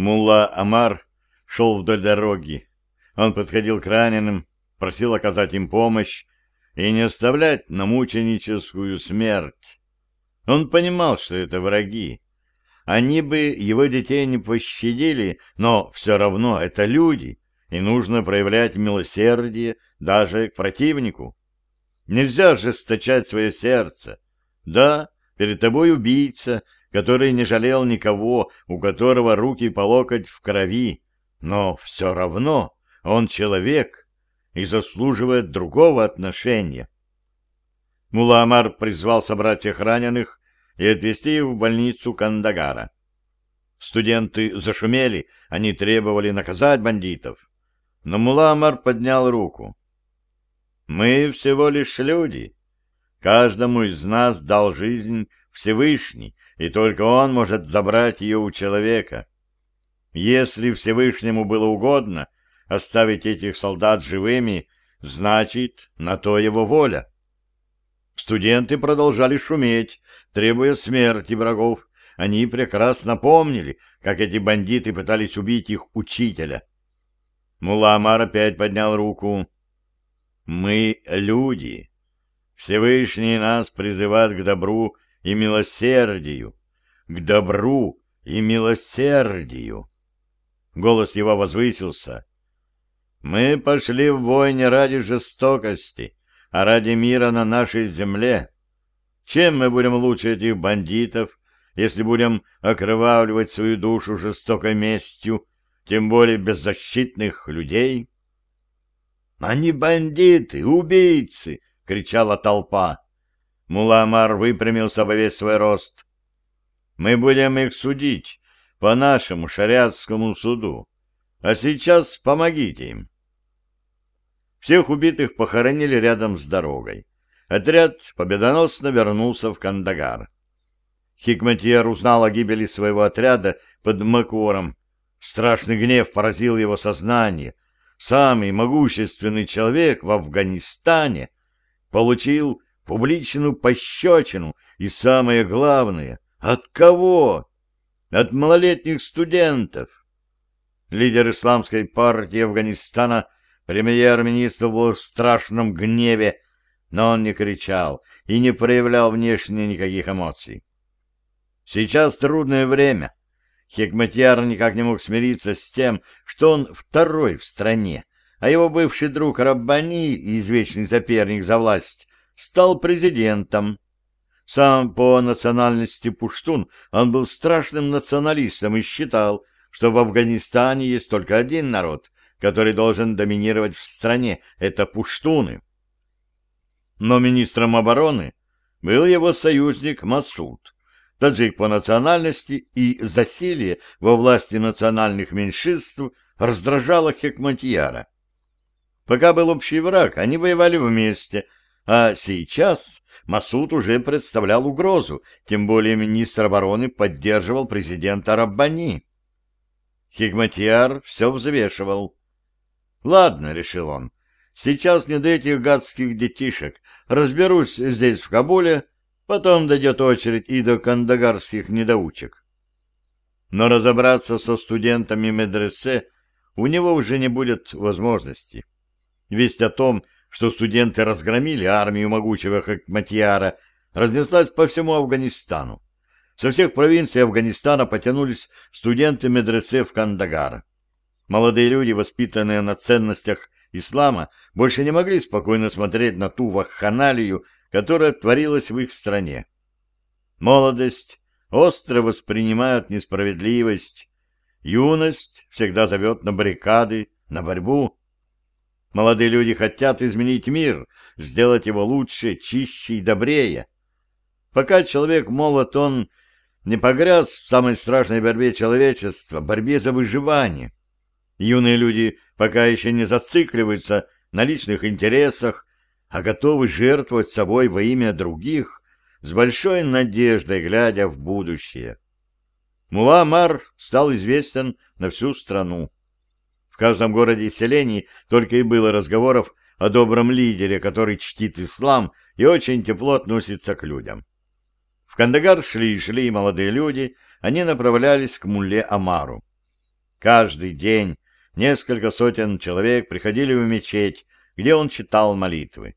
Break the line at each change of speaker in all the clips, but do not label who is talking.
Мулла Амар шел вдоль дороги. Он подходил к раненым, просил оказать им помощь и не оставлять на мученическую смерть. Он понимал, что это враги. Они бы его детей не пощадили, но все равно это люди, и нужно проявлять милосердие даже к противнику. Нельзя ожесточать свое сердце. Да, перед тобой убийца, который не жалел никого, у которого руки по локоть в крови, но все равно он человек и заслуживает другого отношения. Муламар призвал собрать всех раненых и отвезти их в больницу Кандагара. Студенты зашумели, они требовали наказать бандитов. Но Муламар поднял руку. «Мы всего лишь люди. Каждому из нас дал жизнь Всевышний, и только он может забрать ее у человека. Если Всевышнему было угодно оставить этих солдат живыми, значит, на то его воля. Студенты продолжали шуметь, требуя смерти врагов. Они прекрасно помнили, как эти бандиты пытались убить их учителя. Муламар опять поднял руку. «Мы люди. Всевышний нас призывает к добру и милосердию. К добру и милосердию». Голос его возвысился. «Мы пошли в войне ради жестокости, а ради мира на нашей земле. Чем мы будем лучше этих бандитов, если будем окровавливать свою душу жестокой местью, тем более беззащитных людей?» «Они бандиты, убийцы!» — кричала толпа. Муламар выпрямился во весь свой рост. «Мы будем их судить, по нашему шариатскому суду. А сейчас помогите им. Всех убитых похоронили рядом с дорогой. Отряд победоносно вернулся в Кандагар. Хикматьер узнал о гибели своего отряда под Макором. Страшный гнев поразил его сознание. Самый могущественный человек в Афганистане получил публичную пощечину и, самое главное, от кого? от малолетних студентов. Лидер исламской партии Афганистана, премьер-министр был в страшном гневе, но он не кричал и не проявлял внешне никаких эмоций. Сейчас трудное время. Хекматьяр никак не мог смириться с тем, что он второй в стране, а его бывший друг Раббани, извечный соперник за власть, стал президентом. Сам по национальности пуштун он был страшным националистом и считал, что в Афганистане есть только один народ, который должен доминировать в стране — это пуштуны. Но министром обороны был его союзник Масуд, таджик по национальности и засилие во власти национальных меньшинств раздражало Хекматьяра. Пока был общий враг, они воевали вместе, а сейчас Масуд уже представлял угрозу, тем более министр обороны поддерживал президента Раббани. Хигматьяр все взвешивал. «Ладно», — решил он, — «сейчас не до этих гадских детишек. Разберусь здесь, в Кабуле, потом дойдет очередь и до кандагарских недоучек». Но разобраться со студентами медресе у него уже не будет возможности. Весть о том, что студенты разгромили армию могучего Хакматьяра, разнеслась по всему Афганистану. Со всех провинций Афганистана потянулись студенты медресе в Кандагар. Молодые люди, воспитанные на ценностях ислама, больше не могли спокойно смотреть на ту вахханалию, которая творилась в их стране. Молодость остро воспринимает несправедливость, юность всегда зовет на баррикады, на борьбу, Молодые люди хотят изменить мир, сделать его лучше, чище и добрее. Пока человек молод, он не погряз в самой страшной борьбе человечества, борьбе за выживание. Юные люди пока еще не зацикливаются на личных интересах, а готовы жертвовать собой во имя других, с большой надеждой глядя в будущее. Мула стал известен на всю страну каждом городе и селении только и было разговоров о добром лидере, который чтит ислам и очень тепло относится к людям. В Кандагар шли и шли молодые люди, они направлялись к Мулле Амару. Каждый день несколько сотен человек приходили в мечеть, где он читал молитвы.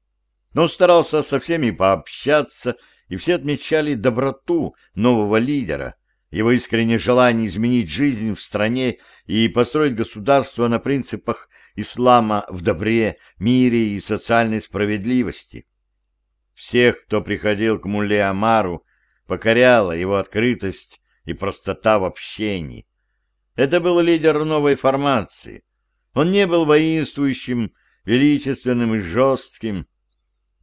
Но старался со всеми пообщаться, и все отмечали доброту нового лидера, его искреннее желание изменить жизнь в стране и построить государство на принципах ислама в добре, мире и социальной справедливости. Всех, кто приходил к Мулле Амару, покоряла его открытость и простота в общении. Это был лидер новой формации. Он не был воинствующим, величественным и жестким,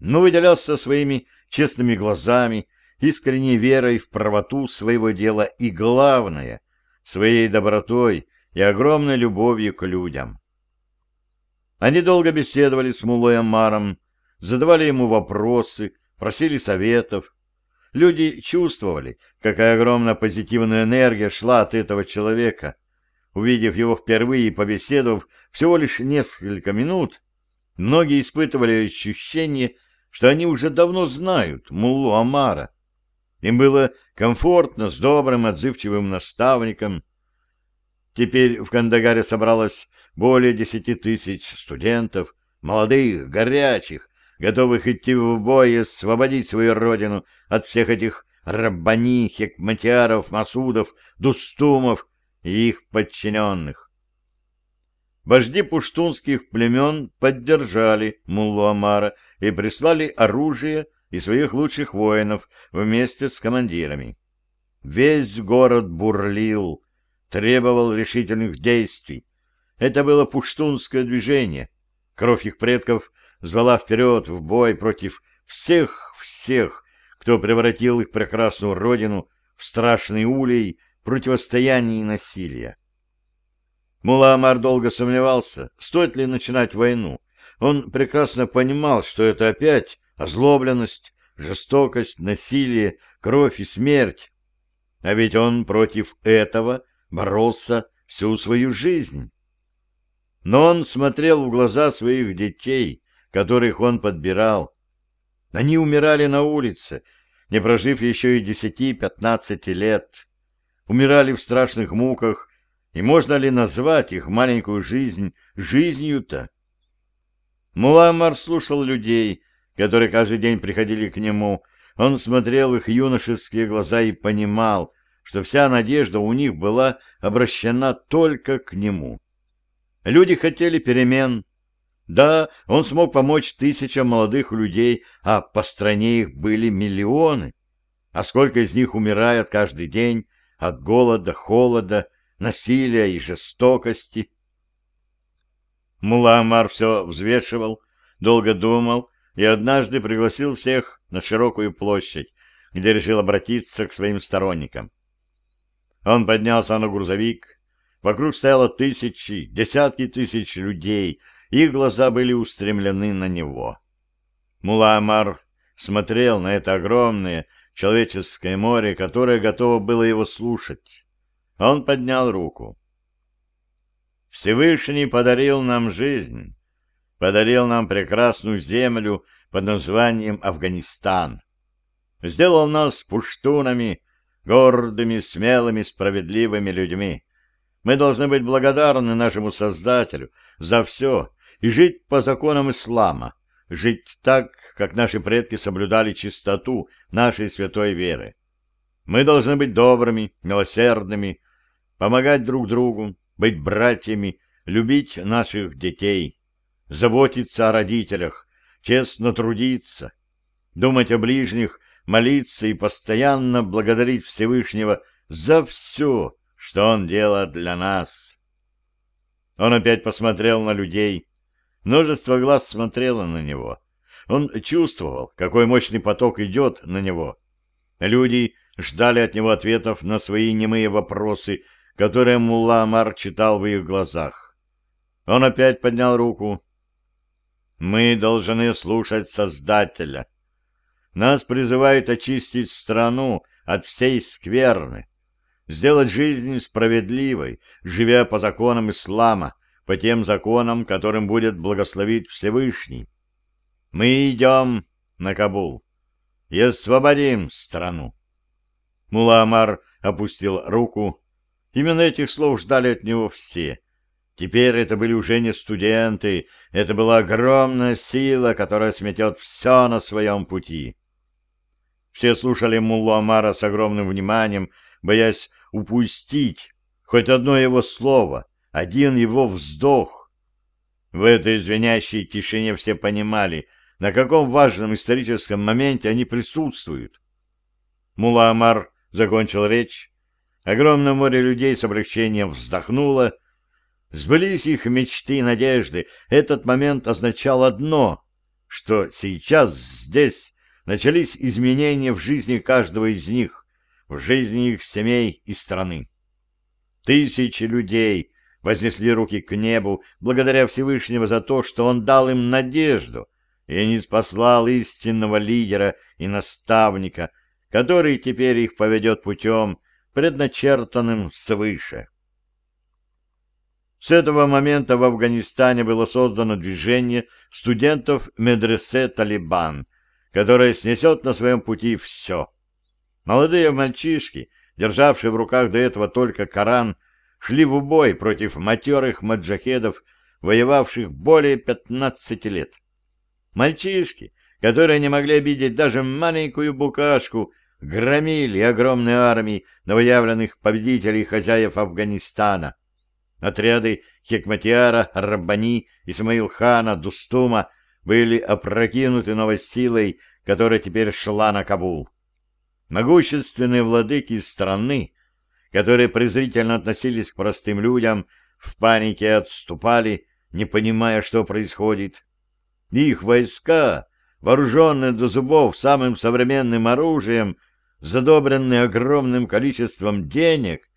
но выделялся своими честными глазами, искренней верой в правоту своего дела и, главное, своей добротой и огромной любовью к людям. Они долго беседовали с Мулой Амаром, задавали ему вопросы, просили советов. Люди чувствовали, какая огромная позитивная энергия шла от этого человека. Увидев его впервые и побеседовав всего лишь несколько минут, многие испытывали ощущение, что они уже давно знают Муллу Амара. Им было комфортно с добрым, отзывчивым наставником. Теперь в Кандагаре собралось более десяти тысяч студентов, молодых, горячих, готовых идти в бой и освободить свою родину от всех этих раббани, хекматиаров, масудов, дустумов и их подчиненных. Вожди пуштунских племен поддержали Муллу Амара и прислали оружие и своих лучших воинов вместе с командирами. Весь город бурлил, требовал решительных действий. Это было пуштунское движение. Кровь их предков звала вперед в бой против всех-всех, кто превратил их прекрасную родину в страшный улей противостояния и насилия. Мула долго сомневался, стоит ли начинать войну. Он прекрасно понимал, что это опять озлобленность, жестокость, насилие, кровь и смерть. А ведь он против этого боролся всю свою жизнь. Но он смотрел в глаза своих детей, которых он подбирал. Они умирали на улице, не прожив еще и десяти-пятнадцати лет. Умирали в страшных муках, и можно ли назвать их маленькую жизнь жизнью-то? Муламар слушал людей, которые каждый день приходили к нему. Он смотрел их юношеские глаза и понимал, что вся надежда у них была обращена только к нему. Люди хотели перемен, да, он смог помочь тысячам молодых людей, а по стране их были миллионы. А сколько из них умирает каждый день от голода, холода, насилия и жестокости? Муламар все взвешивал, долго думал и однажды пригласил всех на широкую площадь, где решил обратиться к своим сторонникам. Он поднялся на грузовик, вокруг стояло тысячи, десятки тысяч людей — их глаза были устремлены на него. Мула смотрел на это огромное человеческое море, которое готово было его слушать. Он поднял руку. Всевышний подарил нам жизнь, подарил нам прекрасную землю под названием Афганистан. Сделал нас пуштунами, гордыми, смелыми, справедливыми людьми. Мы должны быть благодарны нашему Создателю за все, и жить по законам ислама, жить так, как наши предки соблюдали чистоту нашей святой веры. Мы должны быть добрыми, милосердными, помогать друг другу, быть братьями, любить наших детей, заботиться о родителях, честно трудиться, думать о ближних, молиться и постоянно благодарить Всевышнего за все, что Он делает для нас. Он опять посмотрел на людей, Множество глаз смотрело на него. Он чувствовал, какой мощный поток идет на него. Люди ждали от него ответов на свои немые вопросы, которые Мулла Амар читал в их глазах. Он опять поднял руку. «Мы должны слушать Создателя. Нас призывают очистить страну от всей скверны, сделать жизнь справедливой, живя по законам ислама, по тем законам, которым будет благословить Всевышний. Мы идем на Кабул и освободим страну. Муламар опустил руку, Именно этих слов ждали от него все. Теперь это были уже не студенты, это была огромная сила, которая сметет все на своем пути. Все слушали Муллу Амара с огромным вниманием, боясь упустить хоть одно его слово, один его вздох. В этой звенящей тишине все понимали, на каком важном историческом моменте они присутствуют. Мулла Амар закончил речь. Огромное море людей с облегчением вздохнуло, Сбылись их мечты и надежды. Этот момент означал одно, что сейчас здесь начались изменения в жизни каждого из них, в жизни их семей и страны. Тысячи людей вознесли руки к небу благодаря Всевышнему за то, что он дал им надежду и не спаслал истинного лидера и наставника, который теперь их поведет путем, предначертанным свыше. С этого момента в Афганистане было создано движение студентов медресе «Талибан», которое снесет на своем пути все. Молодые мальчишки, державшие в руках до этого только Коран, шли в бой против матерых маджахедов, воевавших более 15 лет. Мальчишки, которые не могли обидеть даже маленькую букашку, громили огромные армии новоявленных победителей хозяев Афганистана, Отряды Хекматиара, Раббани, Исмаил-хана, Дустума были опрокинуты новой силой, которая теперь шла на Кабул. Могущественные владыки страны, которые презрительно относились к простым людям, в панике отступали, не понимая, что происходит. Их войска, вооруженные до зубов самым современным оружием, задобренные огромным количеством денег,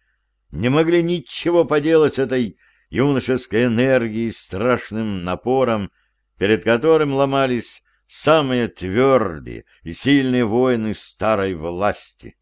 не могли ничего поделать с этой юношеской энергией, страшным напором, перед которым ломались самые твердые и сильные воины старой власти.